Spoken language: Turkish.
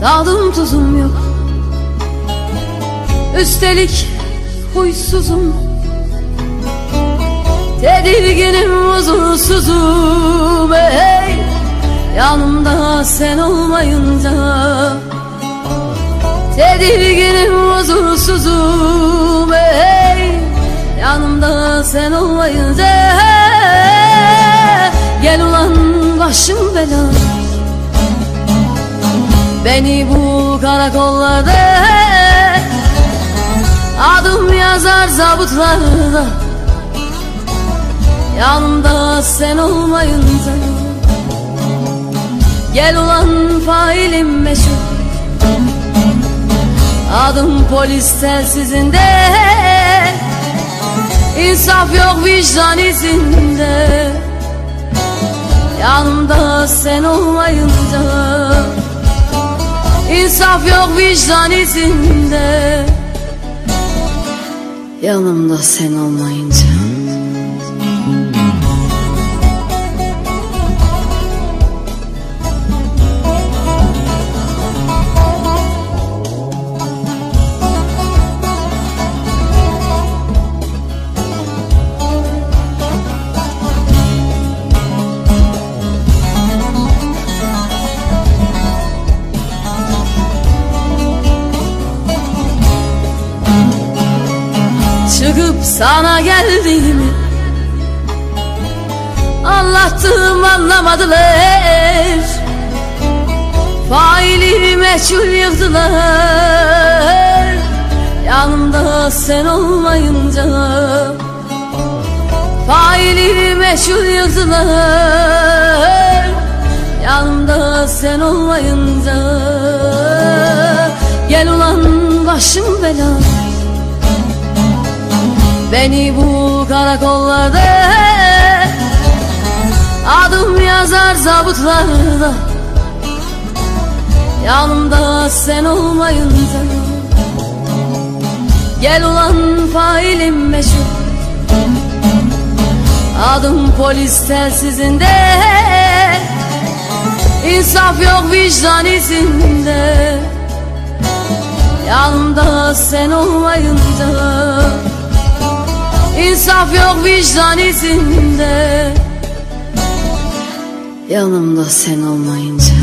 Tadım tuzum yok. Üstelik huysuzum. Tedirginim huzursuzum. Ey Yanımda sen olmayınca. Tedirginim huzursuzum. Ey Yanımda sen olmayınca. Gel ulan başım bela Beni bu karakollarda Adım yazar zabutlarda Yanımda sen olmayınca Gel ulan failim meşhur. Adım polis telsizinde İnsaf yok vicdan izinde. Yanımda sen olmayınca İnsaf yok vicdan izinde. Yanımda sen olmayınca sana geldiğimi Anlattım anlamadılar. Faili meçhul yıktılar Yanımda sen olmayınca Faili meçhul yıktılar Yanımda sen olmayınca Gel ulan başım belada Beni bu karakollarda Adım yazar zabutlarda Yanımda sen olmayınca Gel ulan failim meşhur. Adım polis telsizinde İnsaf yok vicdan izinde. Yanımda sen olmayınca İnsaf yok vicdan izinde. Yanımda sen olmayınca